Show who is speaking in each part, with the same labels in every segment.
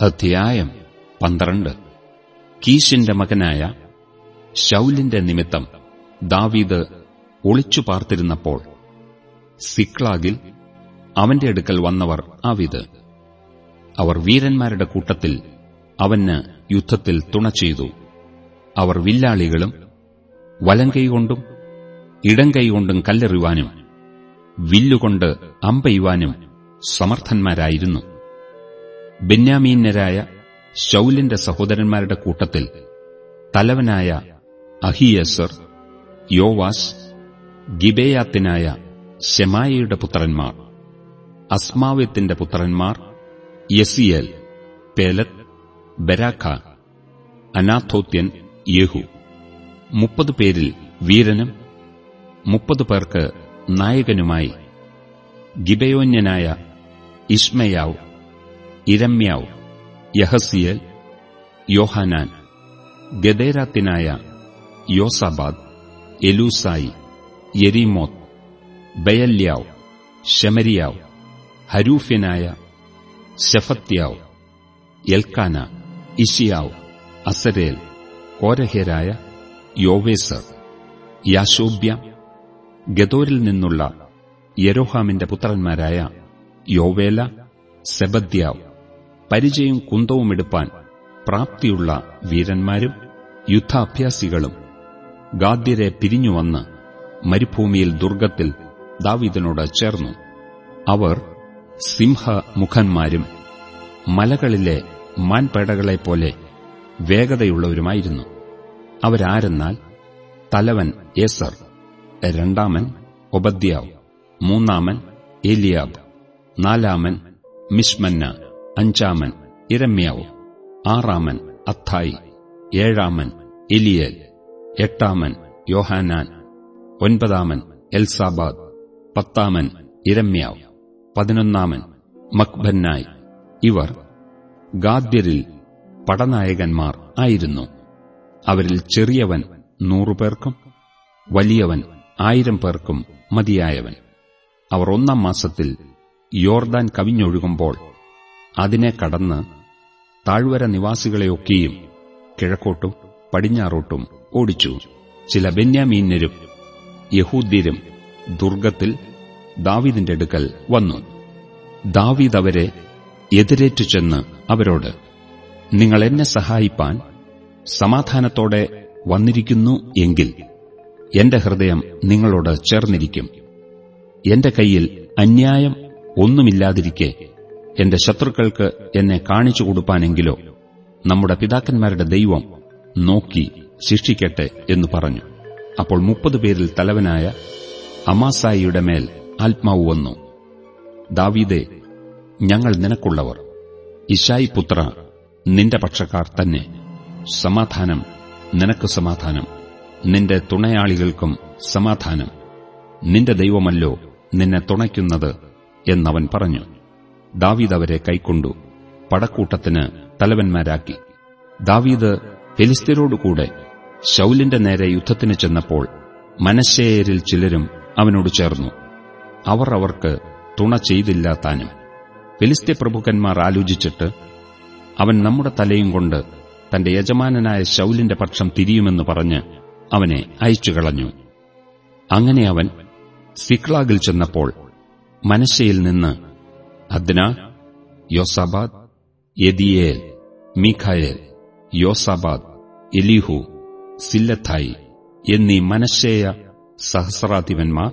Speaker 1: അധ്യായം പന്ത്രണ്ട്. കീശിന്റെ മകനായ ശൗലിന്റെ നിമിത്തം ദാവീദ് ഒളിച്ചു പാർത്തിരുന്നപ്പോൾ സിക്ലാഗിൽ അവന്റെ അടുക്കൽ വന്നവർ ആവിത് അവർ വീരന്മാരുടെ കൂട്ടത്തിൽ അവന് യുദ്ധത്തിൽ തുണ ചെയ്തു. അവർ വില്ലാളികളും വലങ്കൈകൊണ്ടും ഇടംകൈകൊണ്ടും കല്ലെറിയുവാനും വില്ലുകൊണ്ട് അമ്പെയ്യുവാനും സമർത്ഥന്മാരായിരുന്നു. ബെന്യാമീന്യരായ ശൌലിന്റെ സഹോദരന്മാരുടെ കൂട്ടത്തിൽ തലവനായ അഹിയസർ യോവാസ് ഗിബേയാത്തിനായ ഷെമായയുടെ പുത്രന്മാർ അസ്മാവ്യത്തിന്റെ പുത്രന്മാർ യസിയൽ പേലത്ത് ബരാഖ അനാഥോത്യൻ യേഹു. മുപ്പത് പേരിൽ വീരനും മുപ്പത് പേർക്ക് നായകനുമായി ഗിബയോന്യനായ ഇഷ്മയാവ് ഇരമ്യാവ് യഹസിയൽ യോഹാനാൻ ഗദേരാത്തിനായ യോസാബാദ് എലൂസായി യെരീമോത്ത് ബയല്യാവ് ഷമരിയാവ് ഹരൂഫ്യനായ ശഫത്യാവ് എൽക്കാന ഇഷിയാവ് അസരേൽ കോരഹേരായ യോവേസർ യാശോബ്യ ഗദോരിൽ നിന്നുള്ള യരോഹാമിന്റെ പുത്രന്മാരായ യോവേല സെബദ്യാവ് പരിചയം കുന്തവും എടുപ്പാൻ പ്രാപ്തിയുള്ള വീരന്മാരും യുദ്ധാഭ്യാസികളും ഗാദ്യരെ പിരിഞ്ഞുവന്ന് മരുഭൂമിയിൽ ദുർഗത്തിൽ ദാവീദിനോട് ചേർന്നു. അവർ സിംഹമുഖന്മാരും മലകളിലെ മാൻപേടകളെപ്പോലെ വേഗതയുള്ളവരുമായിരുന്നു. അവരാരെന്നാൽ തലവൻ ഏസർ രണ്ടാമൻ ഒബദ്യാവ് മൂന്നാമൻ എലിയാബ് നാലാമൻ മിഷ്മന്ന അഞ്ചാമൻ ഇരമ്യാവ്. ആറാമൻ അത്തായി ഏഴാമൻ എലിയേൽ. എട്ടാമൻ യോഹാനാൻ. ഒൻപതാമൻ എൽസാബാദ്. പത്താമൻ ഇരമ്യാവ്. പതിനൊന്നാമൻ മക്ബന്നായി. ഇവർ ഗാദ്യരിൽ പടനായകന്മാർ ആയിരുന്നു. അവരിൽ ചെറിയവൻ നൂറുപേർക്കും വലിയവൻ ആയിരം പേർക്കും മതിയായവൻ. അവർ ഒന്നാം മാസത്തിൽ യോർദാൻ കവിഞ്ഞൊഴുകുമ്പോൾ അതിനെ കടന്ന് താഴ്വര നിവാസികളെയൊക്കെയും കിഴക്കോട്ടും പടിഞ്ഞാറോട്ടും ഓടിച്ചു. ചില ബെന്യാമീന്യരും യഹൂദ്യരും ദുർഗത്തിൽ ദാവീദിന്റെ അടുക്കൽ വന്നു. ദാവീദ് അവരെ എതിരേറ്റു ചെന്ന് അവരോട് നിങ്ങൾ എന്നെ സഹായിപ്പാൻ സമാധാനത്തോടെ വന്നിരിക്കുന്നു എങ്കിൽ എന്റെ ഹൃദയം നിങ്ങളോട് ചേർന്നിരിക്കും. എന്റെ കയ്യിൽ അന്യായം ഒന്നുമില്ലാതിരിക്കെ എന്റെ ശത്രുക്കൾക്ക് എന്നെ കാണിച്ചു കൊടുപ്പാനെങ്കിലോ നമ്മുടെ പിതാക്കന്മാരുടെ ദൈവം നോക്കി ശിക്ഷിക്കട്ടെ എന്ന് പറഞ്ഞു. അപ്പോൾ മുപ്പത് പേരിൽ തലവനായ അമാസായിയുടെ മേൽ ആത്മാവ് വന്നു. ദാവീദേ ഞങ്ങൾ നിനക്കുള്ളവർ. ഇഷായി പുത്ര നിന്റെ പക്ഷക്കാർ തന്നെ. സമാധാനം നിനക്ക് സമാധാനം. നിന്റെ തുണയാളികൾക്കും സമാധാനം. നിന്റെ ദൈവമല്ലോ നിന്നെ തുണയ്ക്കുന്നത് എന്നവൻ പറഞ്ഞു. ദാവീദ് അവരെ കൈക്കൊണ്ടു പടക്കൂട്ടത്തിന് തലവന്മാരാക്കി. ദാവീദ് ഫെലിസ്തീനോടുകൂടെ ശൌലിന്റെ നേരെ യുദ്ധത്തിന് ചെന്നപ്പോൾ മനശ്ശേയരിൽ ചിലരും അവനോട് ചേർന്നു. അവർ അവർക്ക് തുണ ചെയ്തില്ല താനും ഫെലിസ്ത്യ പ്രഭുക്കന്മാർ ആലോചിച്ചിട്ട് അവൻ നമ്മുടെ തലയും കൊണ്ട് തന്റെ യജമാനനായ ശൌലിന്റെ പക്ഷം തിരിയുമെന്ന് പറഞ്ഞ് അവനെ അയച്ചു കളഞ്ഞു അങ്ങനെ അവൻ സിക്ലാഗിൽ ചെന്നപ്പോൾ മനശ്ശയിൽ നിന്ന് അദ്ന യോസാബാദ് യദിയേൽ മീഖായേൽ യോസാബാദ് എലിഹു സില്ലത്തായി എന്നീ മനശ്ശേയ സഹസ്രാധിപന്മാർ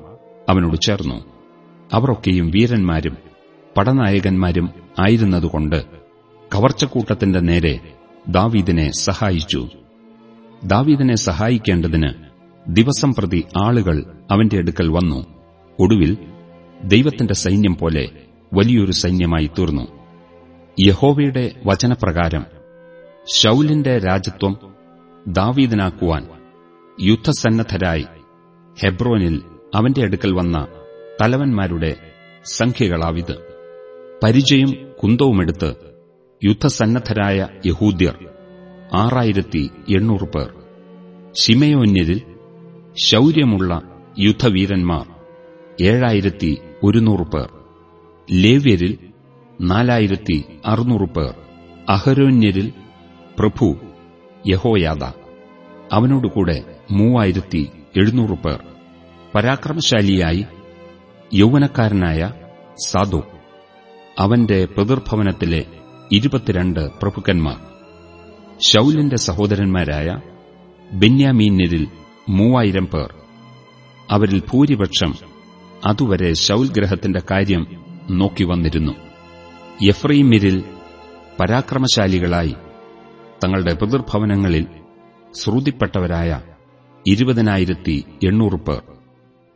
Speaker 1: അവനോട് ചേർന്നു. അവരൊക്കെയും വീരന്മാരും പടനായകന്മാരും ആയിരുന്നതുകൊണ്ട് കവർച്ചക്കൂട്ടത്തിന്റെ നേരെ ദാവീദിനെ സഹായിച്ചു. ദാവീദിനെ സഹായിക്കേണ്ടതിന് ദിവസം പ്രതി ആളുകൾ അവന്റെ അടുക്കൽ വന്നു. ഒടുവിൽ ദൈവത്തിന്റെ സൈന്യം പോലെ വലിയൊരു സൈന്യമായി തീർന്നു. യഹോവയുടെ വചനപ്രകാരം ശൗലിന്റെ രാജ്യത്വം ദാവീദിനാക്കുവാൻ യുദ്ധസന്നദ്ധരായി ഹെബ്രോനിൽ അവന്റെ അടുക്കൽ വന്ന തലവന്മാരുടെ സംഖ്യകളാവിത്. പരിചയം കുന്തവുമെടുത്ത് യുദ്ധസന്നദ്ധരായ യഹൂദ്യർ ആറായിരത്തി എണ്ണൂറ് പേർ. ശിമയോന്യരിൽ ശൗര്യമുള്ള യുദ്ധവീരന്മാർ ഏഴായിരത്തി ഒരുന്നൂറ് പേർ. ലേവ്യരിൽ നാലായിരത്തി അറുന്നൂറ് പേർ അഹരോന്യരിൽ പ്രഭു യഹോയാദ. അവനോടുകൂടെ മൂവായിരത്തി എഴുന്നൂറ് പേർ. പരാക്രമശാലിയായി യൗവനക്കാരനായ സാധു അവന്റെ പിതൃഭവനത്തിലെ ഇരുപത്തിരണ്ട് പ്രഭുക്കന്മാർ. ശൌലിന്റെ സഹോദരന്മാരായ ബെന്യാമീന്യരിൽ മൂവായിരം പേർ. അവരിൽ ഭൂരിപക്ഷം അതുവരെ ശൌൽ ഗ്രഹത്തിന്റെ കാര്യം നോക്കി വന്നിരുന്നു യഫ്രീമിരിൽ പരാക്രമശാലികളായി തങ്ങളുടെ പിതൃഭവനങ്ങളിൽ ശ്രുതിപ്പെട്ടവരായ ഇരുപതിനായിരത്തി എണ്ണൂറ് പേർ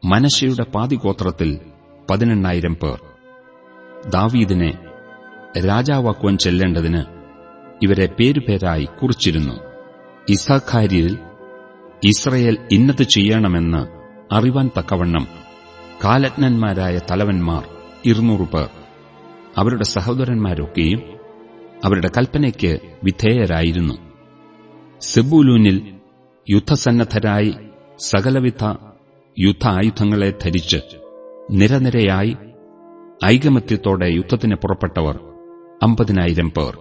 Speaker 1: മനശയുടെ പാതിഗോത്രത്തിൽ പതിനെണ്ണായിരം പേർ. ദാവീദിനെ രാജാവാക്കുവാൻ ചെല്ലേണ്ടതിന് ഇവരെ പേരുപേരായി കുറിച്ചിരുന്നു. ഇസാഖാരിയിൽ ഇസ്രയേൽ ഇന്നത് ചെയ്യണമെന്ന് അറിവാൻ തക്കവണ്ണം കാലജ്ഞന്മാരായ തലവന്മാർ ഇരുന്നൂറ് പേർ. അവരുടെ സഹോദരന്മാരൊക്കെയും അവരുടെ കൽപ്പനയ്ക്ക് വിധേയരായിരുന്നു. സെബൂലൂനിൽ യുദ്ധസന്നദ്ധരായി സകലവിധ യുദ്ധ ആയുധങ്ങളെ ധരിച്ച് നിരനിരയായി ഐകമത്യത്തോടെ യുദ്ധത്തിന് പുറപ്പെട്ടവർ അമ്പതിനായിരം പേർ.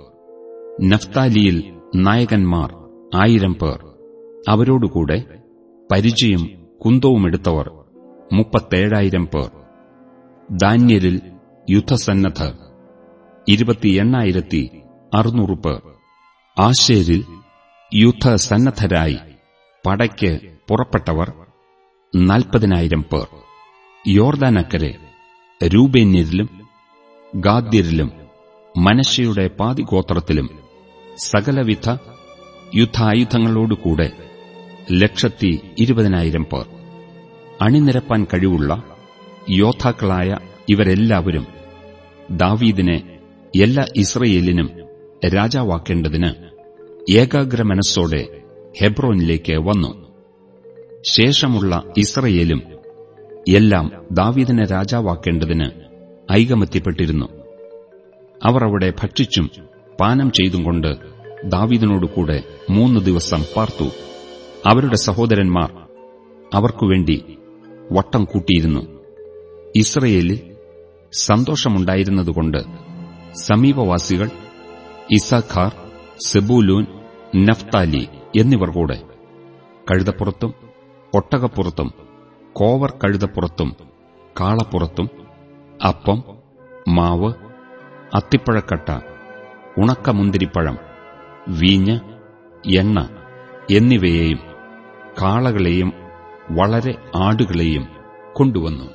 Speaker 1: നഫ്താലിയിൽ നായകന്മാർ ആയിരം പേർ. അവരോടുകൂടെ പരിചയം കുന്തവുമെടുത്തവർ മുപ്പത്തേഴായിരം പേർ. ദാന്യരിൽ യുദ്ധസന്നദ്ധർ ഇരുപത്തി എണ്ണായിരത്തി അറുന്നൂറ് പേർ ആശേരിൽ യുദ്ധസന്നദ്ധരായി പടയ്ക്ക് പുറപ്പെട്ടവർ നാൽപ്പതിനായിരം പേർ. യോർദാനക്കരെ രൂപേന്യരിലും ഗാദ്യരിലും മനശയുടെ പാതിഗോത്രത്തിലും സകലവിധ യുദ്ധായുധങ്ങളോടുകൂടെ ലക്ഷത്തി ഇരുപതിനായിരം പേർ. അണിനിരപ്പാൻ കഴിവുള്ള യോദ്ധാക്കളായ ഇവരെല്ലാവരും ദാവീദിനെ എല്ലാ ഇസ്രയേലിനും രാജാവാക്കേണ്ടതിന് ഏകാഗ്ര മനസ്സോടെ ഹെബ്രോനിലേക്ക് വന്നു. ശേഷമുള്ള ഇസ്രയേലും എല്ലാം ദാവീദിനെ രാജാവാക്കേണ്ടതിന് ഐകമത്യപ്പെട്ടിരുന്നു. അവർ അവിടെ ഭക്ഷിച്ചും പാനം ചെയ്തും കൊണ്ട് ദാവീദിനോടുകൂടെ മൂന്ന് ദിവസം പാർത്തു. അവരുടെ സഹോദരന്മാർ അവർക്കുവേണ്ടി വട്ടം കൂട്ടിയിരുന്നു. ഇസ്രയേലിൽ സന്തോഷമുണ്ടായിരുന്നതുകൊണ്ട് സമീപവാസികൾ ഇസഖാർ സെബൂലൂൻ നഫ്താലി എന്നിവർ കൂടെ കഴുതപ്പുറത്തും ഒട്ടകപ്പുറത്തും കോവർ കഴുതപ്പുറത്തും കാളപ്പുറത്തും അപ്പം മാവ് അത്തിപ്പഴക്കട്ട ഉണക്കമുന്തിരിപ്പഴം വീഞ്ഞ് എണ്ണ എന്നിവയെയും കാളകളെയും വളരെ ആടുകളെയും കൊണ്ടുവന്നു.